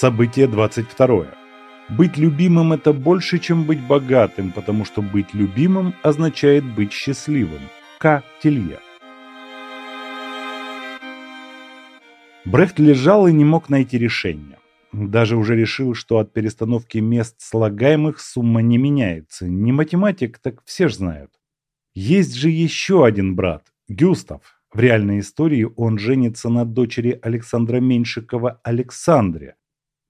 Событие 22. Быть любимым – это больше, чем быть богатым, потому что быть любимым означает быть счастливым. К. Телье. Брехт лежал и не мог найти решения. Даже уже решил, что от перестановки мест слагаемых сумма не меняется. Не математик, так все ж знают. Есть же еще один брат – Гюстав. В реальной истории он женится на дочери Александра Меньшикова Александре,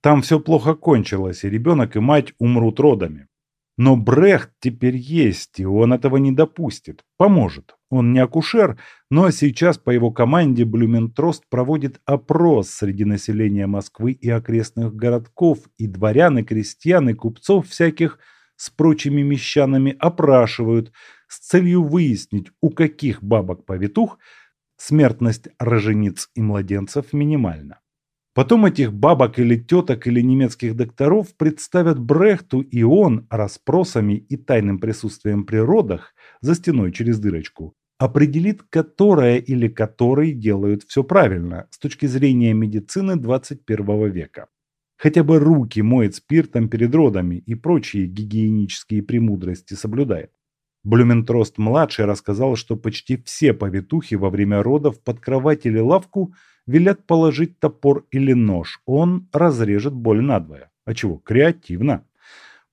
там все плохо кончилось, и ребенок и мать умрут родами. Но Брехт теперь есть, и он этого не допустит. Поможет. Он не акушер, но сейчас по его команде Блюментрост проводит опрос среди населения Москвы и окрестных городков, и дворян, и крестьян, и купцов всяких с прочими мещанами опрашивают с целью выяснить, у каких бабок-повитух смертность рожениц и младенцев минимальна. Потом этих бабок или теток или немецких докторов представят Брехту, и он расспросами и тайным присутствием при родах за стеной через дырочку определит, которая или который делают все правильно с точки зрения медицины 21 века. Хотя бы руки моет спиртом перед родами и прочие гигиенические премудрости соблюдает. Блюментрост-младший рассказал, что почти все повитухи во время родов под кровать или лавку – велят положить топор или нож, он разрежет боль надвое. А чего? Креативно.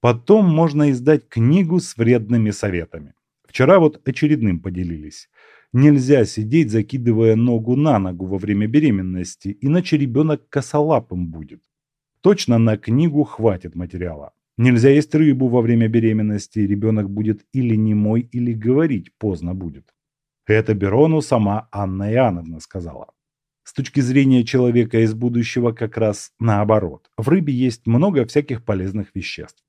Потом можно издать книгу с вредными советами. Вчера вот очередным поделились. Нельзя сидеть, закидывая ногу на ногу во время беременности, иначе ребенок косолапым будет. Точно на книгу хватит материала. Нельзя есть рыбу во время беременности, ребенок будет или немой, или говорить поздно будет. Это Берону сама Анна Иоанновна сказала. С точки зрения человека из будущего как раз наоборот. В рыбе есть много всяких полезных веществ.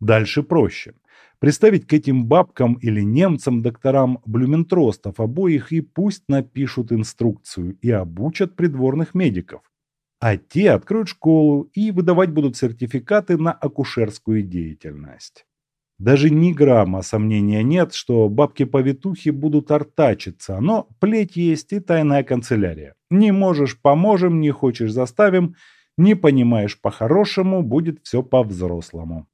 Дальше проще. Представить к этим бабкам или немцам-докторам блюментростов обоих и пусть напишут инструкцию и обучат придворных медиков. А те откроют школу и выдавать будут сертификаты на акушерскую деятельность. Даже ни грамма сомнения нет, что бабки-повитухи будут артачиться, но плеть есть и тайная канцелярия. Не можешь – поможем, не хочешь – заставим, не понимаешь по-хорошему – будет все по-взрослому.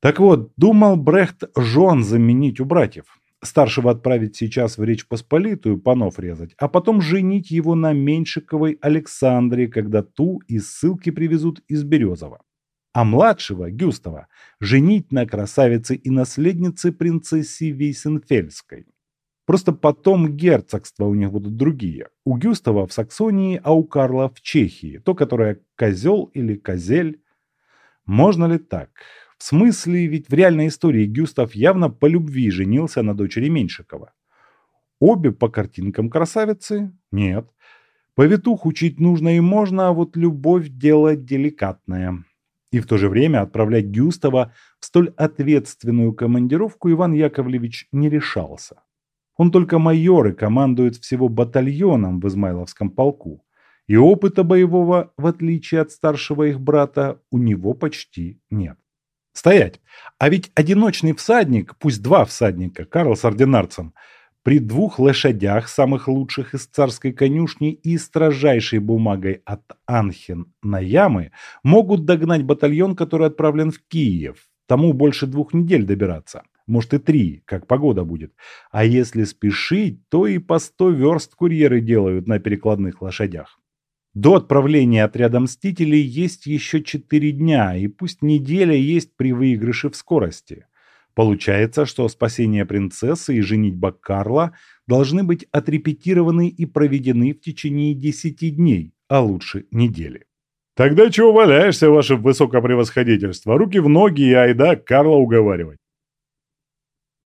Так вот, думал Брехт жен заменить у братьев. Старшего отправить сейчас в Речь Посполитую, панов резать, а потом женить его на Меньшиковой Александре, когда ту из ссылки привезут из Березова а младшего, Гюстава, женить на красавице и наследнице принцессе Вейсенфельской. Просто потом герцогства у них будут другие. У Гюстава в Саксонии, а у Карла в Чехии. То, которое козел или козель. Можно ли так? В смысле, ведь в реальной истории Гюстав явно по любви женился на дочери Меньшикова. Обе по картинкам красавицы? Нет. Повитух учить нужно и можно, а вот любовь – дело деликатное. И в то же время отправлять Гюстава в столь ответственную командировку Иван Яковлевич не решался. Он только майор и командует всего батальоном в Измайловском полку. И опыта боевого, в отличие от старшего их брата, у него почти нет. Стоять! А ведь одиночный всадник, пусть два всадника, Карл с ординарцем – при двух лошадях, самых лучших из царской конюшни и строжайшей бумагой от Анхен на ямы, могут догнать батальон, который отправлен в Киев. Тому больше двух недель добираться. Может и три, как погода будет. А если спешить, то и по сто верст курьеры делают на перекладных лошадях. До отправления отряда Мстителей есть еще четыре дня, и пусть неделя есть при выигрыше в скорости. Получается, что спасение принцессы и женитьба Карла должны быть отрепетированы и проведены в течение 10 дней, а лучше недели. Тогда чего валяешься, ваше высокопревосходительство? Руки в ноги и айда Карла уговаривать.